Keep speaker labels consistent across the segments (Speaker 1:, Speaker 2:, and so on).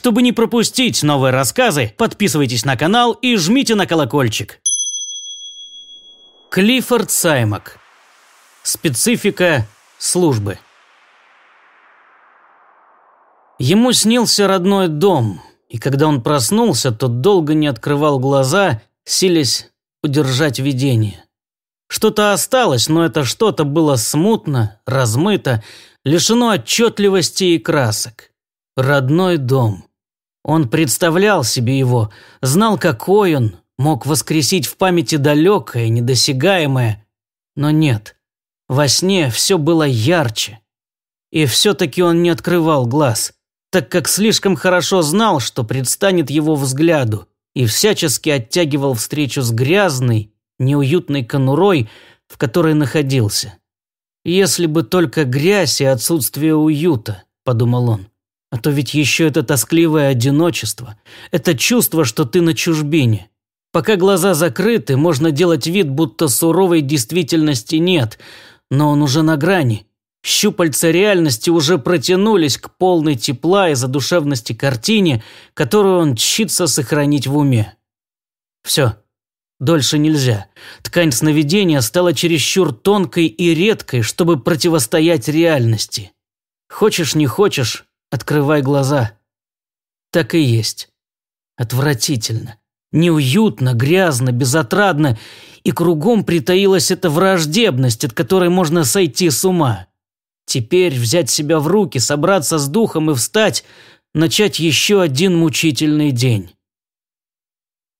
Speaker 1: Чтобы не пропустить новые рассказы, подписывайтесь на канал и жмите на колокольчик. Клиффорд Саймак. Специфика службы. Ему снился родной дом, и когда он проснулся, то долго не открывал глаза, силясь удержать видение. Что-то осталось, но это что-то было смутно, размыто, лишено отчетливости и красок. Родной дом. Он представлял себе его, знал, какой он, мог воскресить в памяти далекое, недосягаемое. Но нет, во сне все было ярче. И все-таки он не открывал глаз, так как слишком хорошо знал, что предстанет его взгляду, и всячески оттягивал встречу с грязной, неуютной конурой, в которой находился. «Если бы только грязь и отсутствие уюта», – подумал он. «А то ведь еще это тоскливое одиночество, это чувство, что ты на чужбине. Пока глаза закрыты, можно делать вид, будто суровой действительности нет, но он уже на грани. Щупальца реальности уже протянулись к полной тепла и задушевности картине, которую он чится сохранить в уме. Все, Дольше нельзя. Ткань сновидения стала чересчур тонкой и редкой, чтобы противостоять реальности. Хочешь, не хочешь, открывай глаза. Так и есть. Отвратительно. Неуютно, грязно, безотрадно, и кругом притаилась эта враждебность, от которой можно сойти с ума. Теперь взять себя в руки, собраться с духом и встать, начать еще один мучительный день.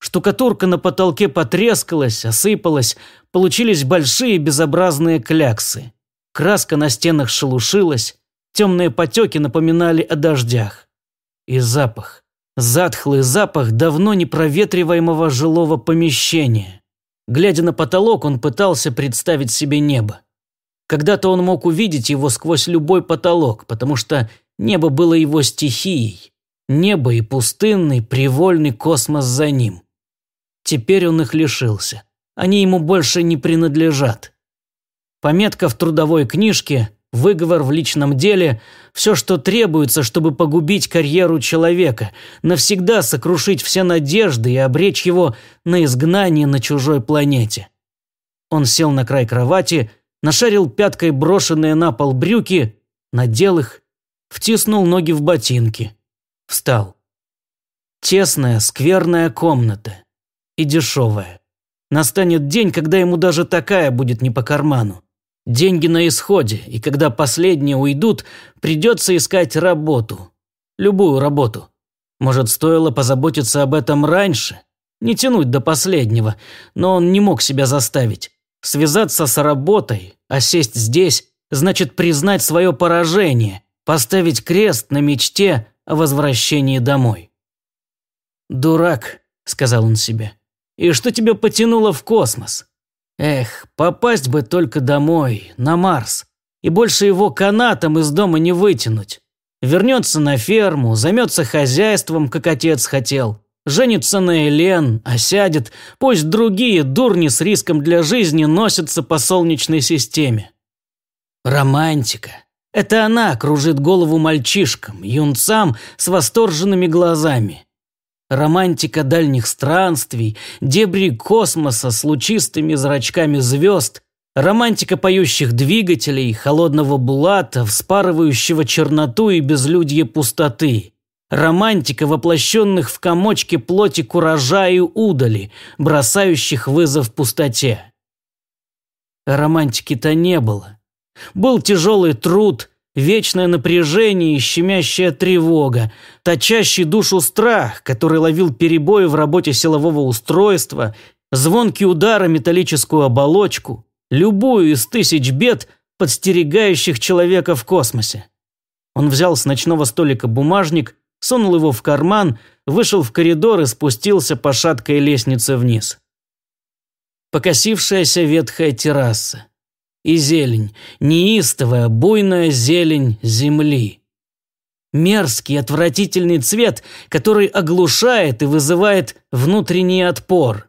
Speaker 1: Штукатурка на потолке потрескалась, осыпалась, получились большие безобразные кляксы. Краска на стенах шелушилась, темные потеки напоминали о дождях. И запах. Затхлый запах давно непроветриваемого жилого помещения. Глядя на потолок, он пытался представить себе небо. Когда-то он мог увидеть его сквозь любой потолок, потому что небо было его стихией. Небо и пустынный, привольный космос за ним. Теперь он их лишился. Они ему больше не принадлежат. Пометка в трудовой книжке, выговор в личном деле – все, что требуется, чтобы погубить карьеру человека, навсегда сокрушить все надежды и обречь его на изгнание на чужой планете. Он сел на край кровати, нашарил пяткой брошенные на пол брюки, надел их, втиснул ноги в ботинки. Встал. Тесная, скверная комната и дешевая. Настанет день, когда ему даже такая будет не по карману. Деньги на исходе, и когда последние уйдут, придется искать работу. Любую работу. Может, стоило позаботиться об этом раньше? Не тянуть до последнего, но он не мог себя заставить. Связаться с работой, а сесть здесь, значит признать свое поражение, поставить крест на мечте о возвращении домой. «Дурак», – сказал он себе. И что тебя потянуло в космос? Эх, попасть бы только домой, на Марс. И больше его канатом из дома не вытянуть. Вернется на ферму, займется хозяйством, как отец хотел. Женится на Элен, осядет, пусть другие дурни с риском для жизни носятся по солнечной системе. Романтика. Это она кружит голову мальчишкам, юнцам с восторженными глазами романтика дальних странствий, дебри космоса с лучистыми зрачками звезд, романтика поющих двигателей, холодного булата, вспарывающего черноту и безлюдье пустоты, романтика воплощенных в комочке плоти куража и удали, бросающих вызов пустоте. Романтики-то не было. Был тяжелый труд, Вечное напряжение и щемящая тревога, точащий душу страх, который ловил перебои в работе силового устройства, звонкие удары металлическую оболочку, любую из тысяч бед, подстерегающих человека в космосе. Он взял с ночного столика бумажник, сунул его в карман, вышел в коридор и спустился по шаткой лестнице вниз. Покосившаяся ветхая терраса и зелень, неистовая, буйная зелень земли. Мерзкий, отвратительный цвет, который оглушает и вызывает внутренний отпор.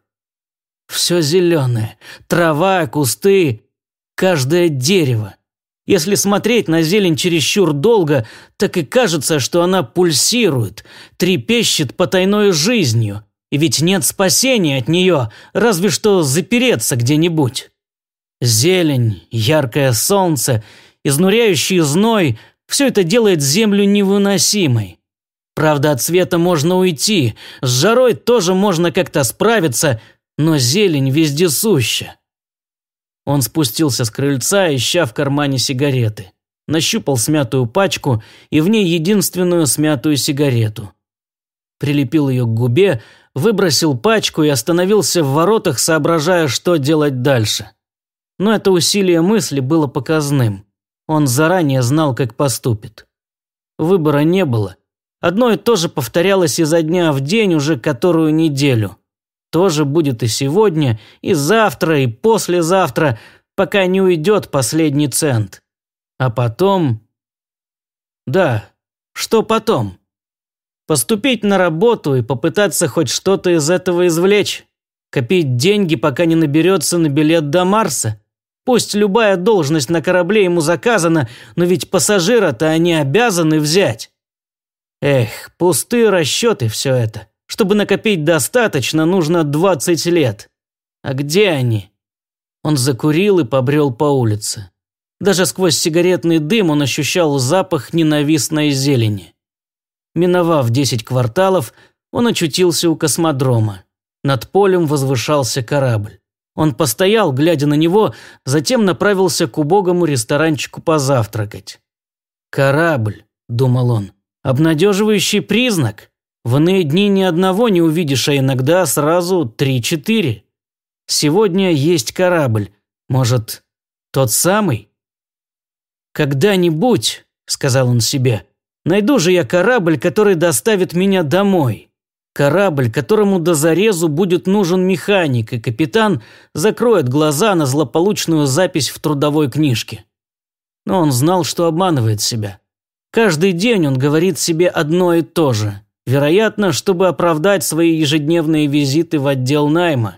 Speaker 1: Все зеленое, трава, кусты, каждое дерево. Если смотреть на зелень чересчур долго, так и кажется, что она пульсирует, трепещет потайной жизнью, и ведь нет спасения от нее, разве что запереться где-нибудь. Зелень, яркое солнце, изнуряющий зной – все это делает землю невыносимой. Правда, от света можно уйти, с жарой тоже можно как-то справиться, но зелень вездесуща. Он спустился с крыльца, ища в кармане сигареты. Нащупал смятую пачку и в ней единственную смятую сигарету. Прилепил ее к губе, выбросил пачку и остановился в воротах, соображая, что делать дальше. Но это усилие мысли было показным. Он заранее знал, как поступит. Выбора не было. Одно и то же повторялось изо дня в день уже которую неделю. Тоже будет и сегодня, и завтра, и послезавтра, пока не уйдет последний цент. А потом... Да, что потом? Поступить на работу и попытаться хоть что-то из этого извлечь. Копить деньги, пока не наберется на билет до Марса. Пусть любая должность на корабле ему заказана, но ведь пассажира-то они обязаны взять. Эх, пустые расчеты все это. Чтобы накопить достаточно, нужно 20 лет. А где они? Он закурил и побрел по улице. Даже сквозь сигаретный дым он ощущал запах ненавистной зелени. Миновав 10 кварталов, он очутился у космодрома. Над полем возвышался корабль. Он постоял, глядя на него, затем направился к убогому ресторанчику позавтракать. «Корабль», – думал он, – «обнадеживающий признак. В иные дни ни одного не увидишь, а иногда сразу три-четыре. Сегодня есть корабль. Может, тот самый?» «Когда-нибудь», – сказал он себе, – «найду же я корабль, который доставит меня домой». Корабль, которому до зарезу будет нужен механик, и капитан закроет глаза на злополучную запись в трудовой книжке. Но он знал, что обманывает себя. Каждый день он говорит себе одно и то же. Вероятно, чтобы оправдать свои ежедневные визиты в отдел найма.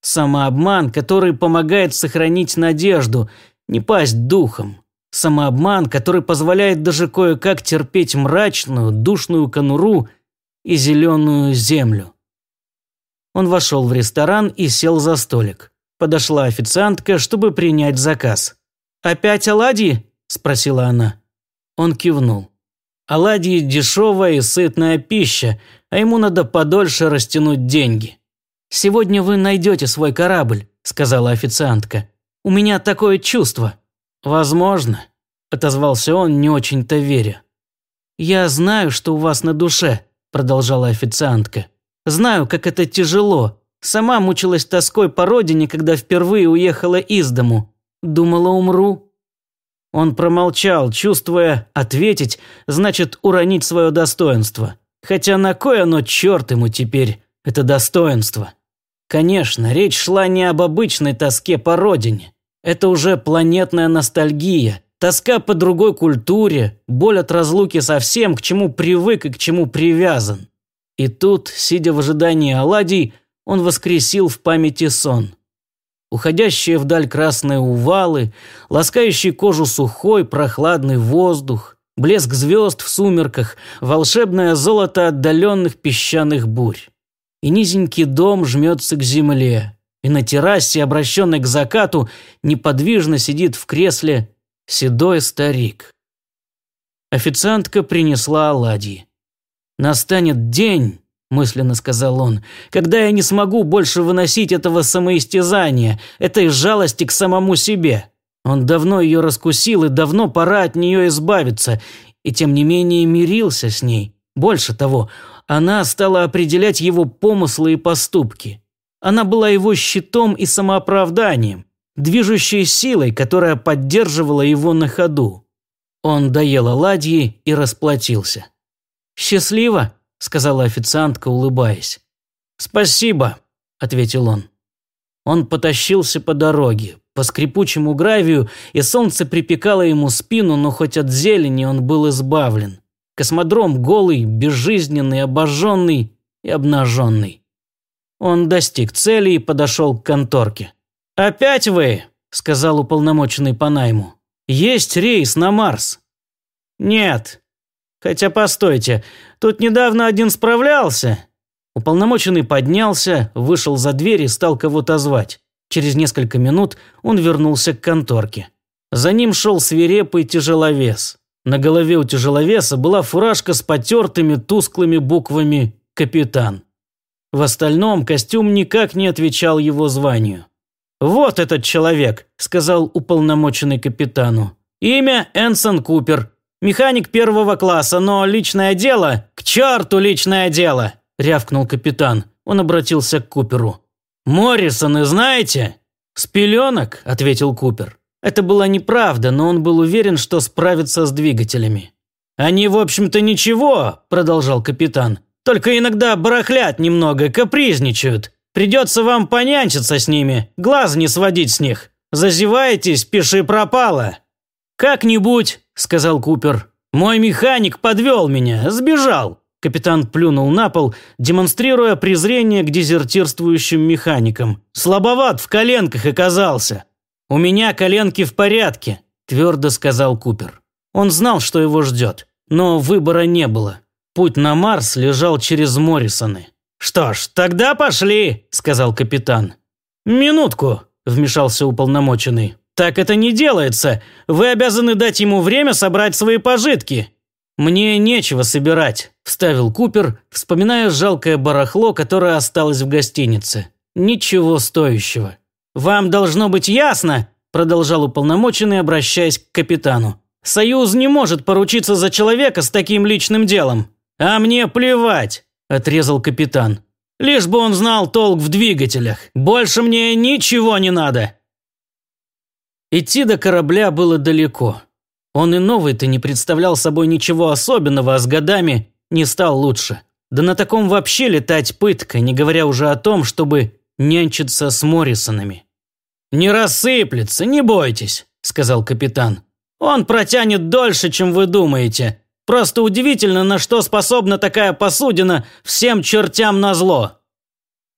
Speaker 1: Самообман, который помогает сохранить надежду, не пасть духом. Самообман, который позволяет даже кое-как терпеть мрачную, душную конуру – и зеленую землю. Он вошел в ресторан и сел за столик. Подошла официантка, чтобы принять заказ. «Опять оладьи?» – спросила она. Он кивнул. Оладьи – дешевая и сытная пища, а ему надо подольше растянуть деньги. «Сегодня вы найдете свой корабль», – сказала официантка. «У меня такое чувство». «Возможно», – отозвался он, не очень-то веря. «Я знаю, что у вас на душе», – продолжала официантка. «Знаю, как это тяжело. Сама мучилась тоской по родине, когда впервые уехала из дому. Думала, умру». Он промолчал, чувствуя, ответить значит уронить свое достоинство. Хотя на кой оно, черт ему теперь, это достоинство? Конечно, речь шла не об обычной тоске по родине. Это уже планетная ностальгия – Тоска по другой культуре, боль от разлуки со всем, к чему привык и к чему привязан. И тут, сидя в ожидании оладий, он воскресил в памяти сон. Уходящие вдаль красные увалы, ласкающий кожу сухой, прохладный воздух, блеск звезд в сумерках, волшебное золото отдаленных песчаных бурь. И низенький дом жмется к земле, и на террасе, обращенной к закату, неподвижно сидит в кресле седой старик. Официантка принесла оладьи. «Настанет день», – мысленно сказал он, – «когда я не смогу больше выносить этого самоистязания, этой жалости к самому себе. Он давно ее раскусил, и давно пора от нее избавиться, и тем не менее мирился с ней. Больше того, она стала определять его помыслы и поступки. Она была его щитом и самооправданием движущей силой, которая поддерживала его на ходу. Он доел оладьи и расплатился. «Счастливо», – сказала официантка, улыбаясь. «Спасибо», – ответил он. Он потащился по дороге, по скрипучему гравию, и солнце припекало ему спину, но хоть от зелени он был избавлен. Космодром голый, безжизненный, обожженный и обнаженный. Он достиг цели и подошел к конторке. «Опять вы?» – сказал уполномоченный по найму. Есть рейс на Марс?» «Нет. Хотя постойте, тут недавно один справлялся». Уполномоченный поднялся, вышел за дверь и стал кого-то звать. Через несколько минут он вернулся к конторке. За ним шел свирепый тяжеловес. На голове у тяжеловеса была фуражка с потертыми тусклыми буквами «Капитан». В остальном костюм никак не отвечал его званию. «Вот этот человек», – сказал уполномоченный капитану. «Имя Энсон Купер. Механик первого класса, но личное дело... К черту личное дело!» – рявкнул капитан. Он обратился к Куперу. «Моррисоны знаете?» «С пеленок», – ответил Купер. Это была неправда, но он был уверен, что справится с двигателями. «Они, в общем-то, ничего», – продолжал капитан. «Только иногда барахлят немного, капризничают. Придется вам понянчиться с ними, глаз не сводить с них. Зазеваетесь, пиши пропало». «Как-нибудь», – сказал Купер. «Мой механик подвел меня, сбежал». Капитан плюнул на пол, демонстрируя презрение к дезертирствующим механикам. «Слабоват в коленках оказался». «У меня коленки в порядке», – твердо сказал Купер. Он знал, что его ждет, но выбора не было. Путь на Марс лежал через Моррисоны. «Что ж, тогда пошли», – сказал капитан. «Минутку», – вмешался уполномоченный. «Так это не делается. Вы обязаны дать ему время собрать свои пожитки». «Мне нечего собирать», – вставил Купер, вспоминая жалкое барахло, которое осталось в гостинице. «Ничего стоящего». «Вам должно быть ясно», – продолжал уполномоченный, обращаясь к капитану. «Союз не может поручиться за человека с таким личным делом». «А мне плевать», – отрезал капитан. «Лишь бы он знал толк в двигателях. Больше мне ничего не надо». Идти до корабля было далеко. Он и новый-то не представлял собой ничего особенного, а с годами не стал лучше. Да на таком вообще летать пытка, не говоря уже о том, чтобы нянчиться с Моррисонами. «Не рассыплется, не бойтесь», – сказал капитан. «Он протянет дольше, чем вы думаете. Просто удивительно, на что способна такая посудина всем чертям назло.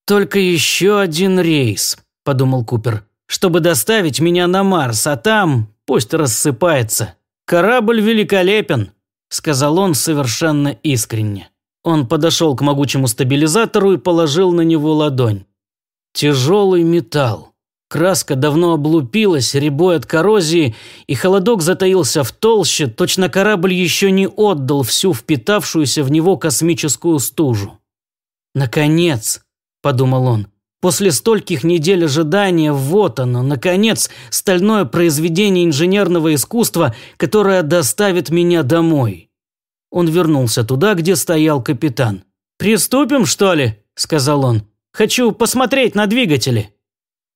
Speaker 1: «Только еще один рейс», – подумал Купер, – «чтобы доставить меня на Марс, а там пусть рассыпается. Корабль великолепен», – сказал он совершенно искренне. Он подошел к могучему стабилизатору и положил на него ладонь. Тяжелый металл. Краска давно облупилась, рябой от коррозии, и холодок затаился в толще, точно корабль еще не отдал всю впитавшуюся в него космическую стужу. «Наконец!» – подумал он. «После стольких недель ожидания, вот оно, наконец, стальное произведение инженерного искусства, которое доставит меня домой». Он вернулся туда, где стоял капитан. «Приступим, что ли?» – сказал он. «Хочу посмотреть на двигатели».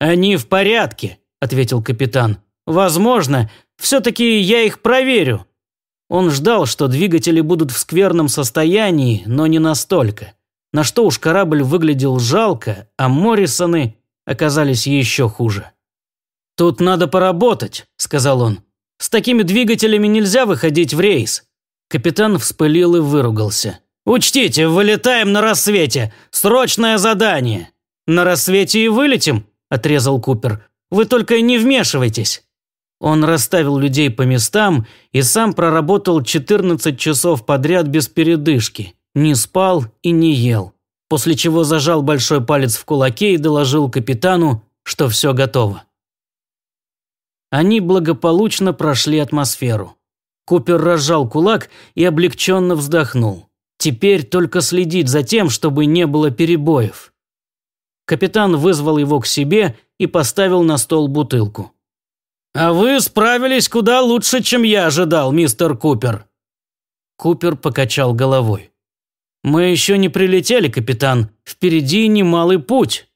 Speaker 1: «Они в порядке», – ответил капитан. «Возможно, все-таки я их проверю». Он ждал, что двигатели будут в скверном состоянии, но не настолько. На что уж корабль выглядел жалко, а Моррисоны оказались еще хуже. «Тут надо поработать», – сказал он. «С такими двигателями нельзя выходить в рейс». Капитан вспылил и выругался. «Учтите, вылетаем на рассвете! Срочное задание!» «На рассвете и вылетим», отрезал Купер. «Вы только не вмешивайтесь». Он расставил людей по местам и сам проработал 14 часов подряд без передышки, не спал и не ел, после чего зажал большой палец в кулаке и доложил капитану, что все готово. Они благополучно прошли атмосферу. Купер разжал кулак и облегченно вздохнул. Теперь только следить за тем, чтобы не было перебоев. Капитан вызвал его к себе и поставил на стол бутылку. «А вы справились куда лучше, чем я ожидал, мистер Купер». Купер покачал головой. «Мы еще не прилетели, капитан. Впереди немалый путь».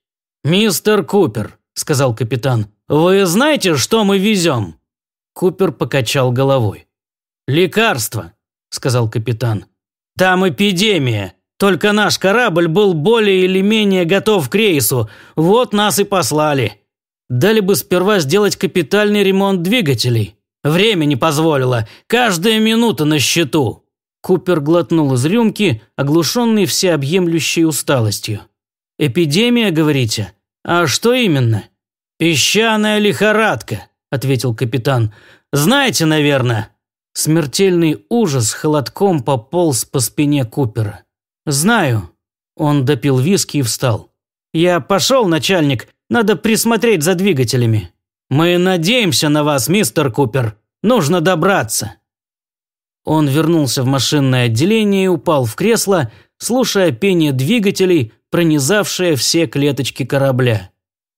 Speaker 1: «Мистер Купер», – сказал капитан, – «вы знаете, что мы везем?» Купер покачал головой. «Лекарство», – сказал капитан. «Там эпидемия. Только наш корабль был более или менее готов к рейсу, вот нас и послали. Дали бы сперва сделать капитальный ремонт двигателей. Время не позволило, каждая минута на счету». Купер глотнул из рюмки, оглушенный всеобъемлющей усталостью. «Эпидемия, говорите? А что именно?» «Песчаная лихорадка», – ответил капитан. Знаете, наверное?» Смертельный ужас холодком пополз по спине Купера. «Знаю». Он допил виски и встал. «Я пошел, начальник. Надо присмотреть за двигателями». «Мы надеемся на вас, мистер Купер. Нужно добраться». Он вернулся в машинное отделение и упал в кресло, слушая пение двигателей, пронизавшее все клеточки корабля.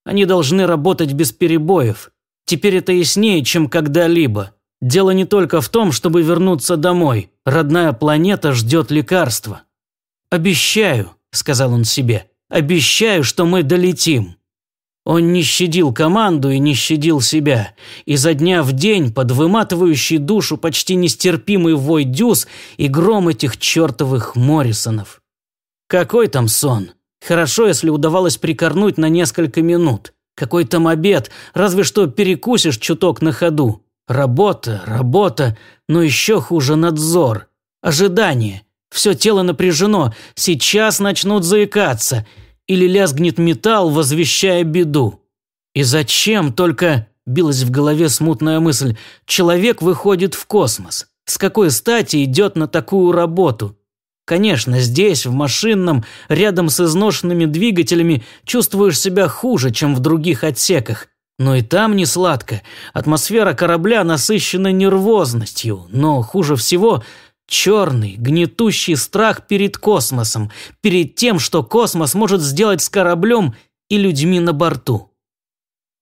Speaker 1: Они должны работать без перебоев. Теперь это яснее, чем когда-либо. Дело не только в том, чтобы вернуться домой. Родная планета ждет лекарства. «Обещаю», – сказал он себе, – «обещаю, что мы долетим». Он не щадил команду и не щадил себя. Изо дня в день под выматывающий душу почти нестерпимый вой дюз и гром этих чертовых Моррисонов. Какой там сон? Хорошо, если удавалось прикорнуть на несколько минут. Какой там обед, разве что перекусишь чуток на ходу. Работа, работа, но еще хуже надзор. Ожидание. Все тело напряжено, сейчас начнут заикаться. Или лязгнет металл, возвещая беду. И зачем только, билась в голове смутная мысль, человек выходит в космос? С какой стати идет на такую работу? Конечно, здесь, в машинном, рядом с изношенными двигателями, чувствуешь себя хуже, чем в других отсеках. Но и там не сладко. Атмосфера корабля насыщена нервозностью. Но хуже всего черный, гнетущий страх перед космосом, перед тем, что космос может сделать с кораблем и людьми на борту.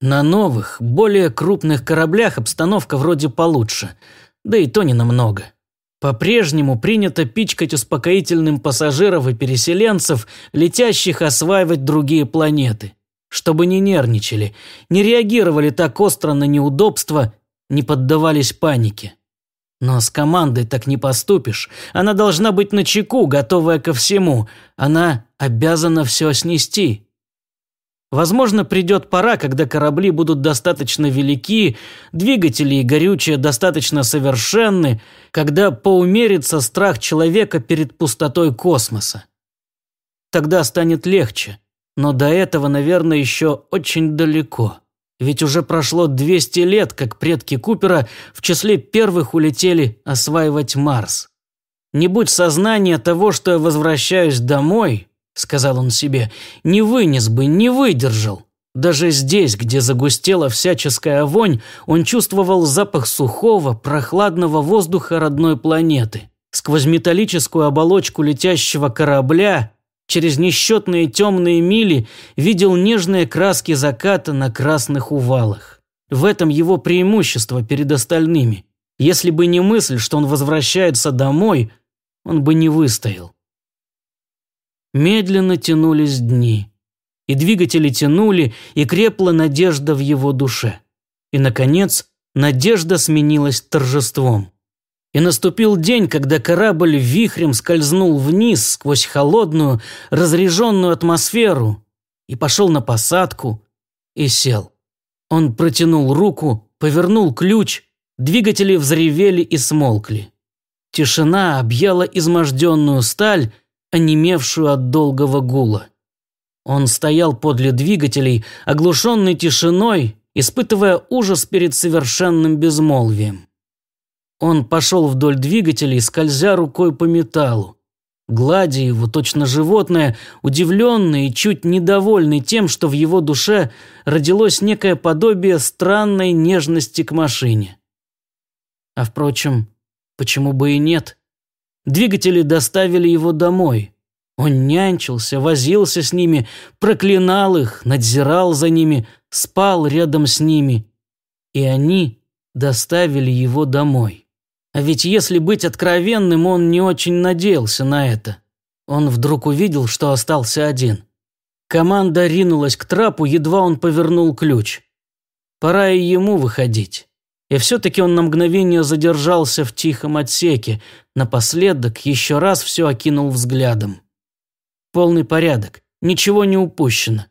Speaker 1: На новых, более крупных кораблях обстановка вроде получше, да и то не намного. По-прежнему принято пичкать успокоительным пассажиров и переселенцев, летящих осваивать другие планеты. Чтобы не нервничали, не реагировали так остро на неудобства, не поддавались панике. Но с командой так не поступишь. Она должна быть начеку, готовая ко всему. Она обязана все снести. Возможно, придет пора, когда корабли будут достаточно велики, двигатели и горючее достаточно совершенны, когда поумерится страх человека перед пустотой космоса. Тогда станет легче, но до этого, наверное, еще очень далеко. Ведь уже прошло 200 лет, как предки Купера в числе первых улетели осваивать Марс. Не будь сознания того, что я возвращаюсь домой, сказал он себе, не вынес бы, не выдержал. Даже здесь, где загустела всяческая вонь, он чувствовал запах сухого, прохладного воздуха родной планеты. Сквозь металлическую оболочку летящего корабля, через несчетные темные мили, видел нежные краски заката на красных увалах. В этом его преимущество перед остальными. Если бы не мысль, что он возвращается домой, он бы не выстоял. Медленно тянулись дни. И двигатели тянули, и крепла надежда в его душе. И, наконец, надежда сменилась торжеством. И наступил день, когда корабль вихрем скользнул вниз сквозь холодную, разреженную атмосферу и пошел на посадку и сел. Он протянул руку, повернул ключ, двигатели взревели и смолкли. Тишина объяла изможденную сталь, онемевшую от долгого гула. Он стоял подле двигателей, оглушенный тишиной, испытывая ужас перед совершенным безмолвием. Он пошел вдоль двигателей, скользя рукой по металлу. Гладя его, точно животное, удивленный и чуть недовольный тем, что в его душе родилось некое подобие странной нежности к машине. А впрочем, почему бы и нет? Двигатели доставили его домой. Он нянчился, возился с ними, проклинал их, надзирал за ними, спал рядом с ними. И они доставили его домой. А ведь если быть откровенным, он не очень надеялся на это. Он вдруг увидел, что остался один. Команда ринулась к трапу, едва он повернул ключ. Пора и ему выходить. И все-таки он на мгновение задержался в тихом отсеке, напоследок еще раз все окинул взглядом. Полный порядок, ничего не упущено.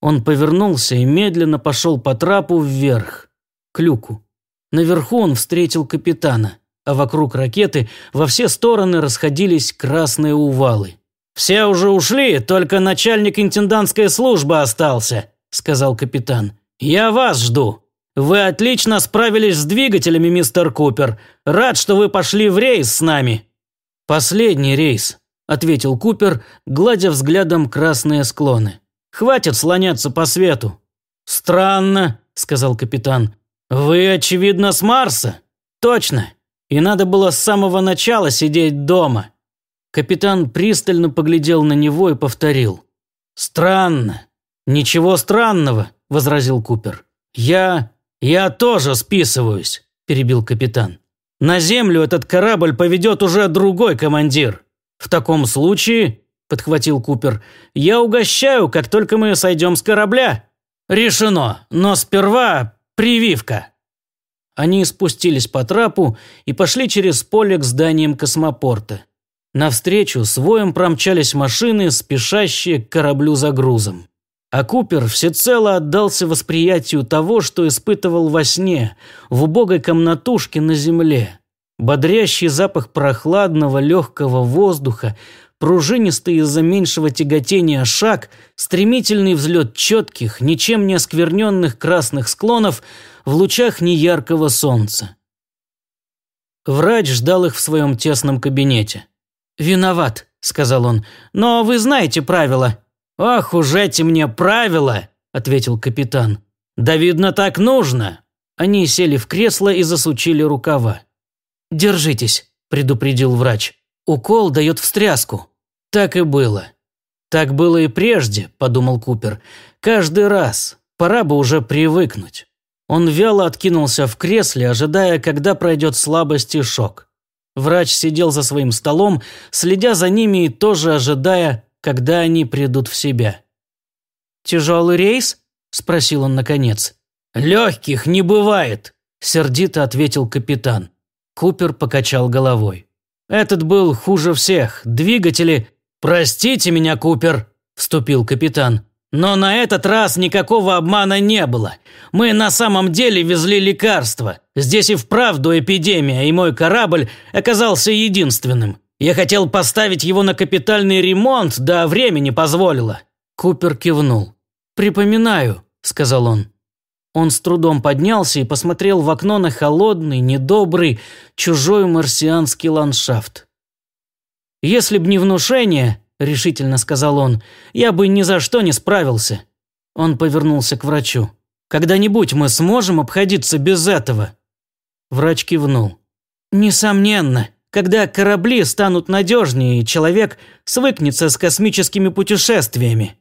Speaker 1: Он повернулся и медленно пошел по трапу вверх, к люку. Наверху он встретил капитана, а вокруг ракеты во все стороны расходились красные увалы. «Все уже ушли, только начальник интендантской службы остался», – сказал капитан. «Я вас жду». Вы отлично справились с двигателями, мистер Купер. Рад, что вы пошли в рейс с нами». «Последний рейс», – ответил Купер, гладя взглядом красные склоны. «Хватит слоняться по свету». «Странно», – сказал капитан. «Вы, очевидно, с Марса?» «Точно. И надо было с самого начала сидеть дома». Капитан пристально поглядел на него и повторил. «Странно». «Ничего странного», – возразил Купер. «Я... я тоже списываюсь», – перебил капитан. «На землю этот корабль поведет уже другой командир. В таком случае, – подхватил Купер, – я угощаю, как только мы сойдем с корабля». «Решено, но сперва прививка». Они спустились по трапу и пошли через поле к зданиям космопорта. Навстречу с воем промчались машины, спешащие к кораблю за грузом. А Купер всецело отдался восприятию того, что испытывал во сне, в убогой комнатушке на земле. Бодрящий запах прохладного легкого воздуха, пружинистый из-за меньшего тяготения шаг, стремительный взлет четких, ничем не оскверненных красных склонов в лучах неяркого солнца. Врач ждал их в своем тесном кабинете. «Виноват», — сказал он, — «но вы знаете правила. «Ох уж эти мне правила!» – ответил капитан. «Да видно, так нужно!» Они сели в кресло и засучили рукава. «Держитесь», – предупредил врач. «Укол дает встряску». Так и было. «Так было и прежде», – подумал Купер. «Каждый раз. Пора бы уже привыкнуть». Он вяло откинулся в кресле, ожидая, когда пройдет слабость и шок. Врач сидел за своим столом, следя за ними и тоже ожидая, когда они придут в себя. «Тяжелый рейс?» – спросил он наконец. «Легких не бывает», – сердито ответил капитан. Купер покачал головой. «Этот был хуже всех. Двигатели...» «Простите меня, Купер», – вступил капитан. «Но на этот раз никакого обмана не было. Мы на самом деле везли лекарства. Здесь и вправду эпидемия, и мой корабль оказался единственным. Я хотел поставить его на капитальный ремонт, да времени позволило». Купер кивнул. «Припоминаю», – сказал он. Он с трудом поднялся и посмотрел в окно на холодный, недобрый, чужой марсианский ландшафт. «Если б не внушение», – решительно сказал он, – «я бы ни за что не справился». Он повернулся к врачу. «Когда-нибудь мы сможем обходиться без этого?» Врач кивнул. «Несомненно», когда корабли станут надежнее, человек свыкнется с космическими путешествиями.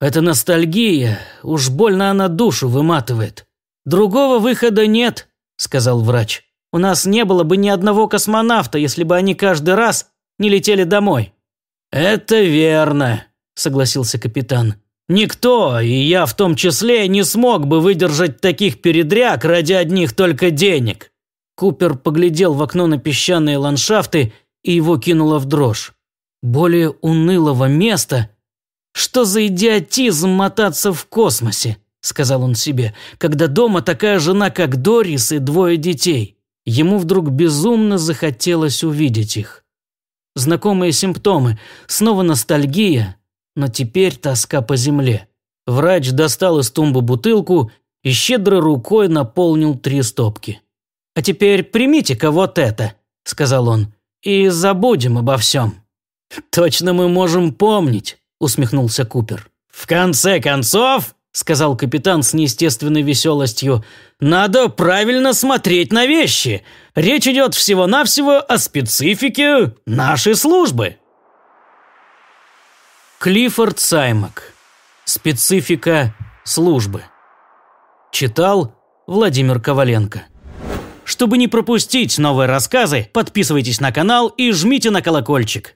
Speaker 1: Это ностальгия, уж больно она душу выматывает. Другого выхода нет, сказал врач. У нас не было бы ни одного космонавта, если бы они каждый раз не летели домой. Это верно, согласился капитан. Никто, и я в том числе, не смог бы выдержать таких передряг ради одних только денег. Купер поглядел в окно на песчаные ландшафты, и его кинуло в дрожь. Более унылого места? Что за идиотизм мотаться в космосе? Сказал он себе, когда дома такая жена, как Дорис, и двое детей. Ему вдруг безумно захотелось увидеть их. Знакомые симптомы, снова ностальгия, но теперь тоска по земле. Врач достал из тумбы бутылку и щедрой рукой наполнил три стопки. «А теперь примите-ка вот это», – сказал он, – «и забудем обо всем». «Точно мы можем помнить», – усмехнулся Купер. «В конце концов», – сказал капитан с неестественной веселостью, – «надо правильно смотреть на вещи. Речь идет всего-навсего о специфике нашей службы». Клиффорд Саймак. Специфика службы. Читал Владимир Коваленко. Чтобы не пропустить новые рассказы, подписывайтесь на канал и жмите на колокольчик.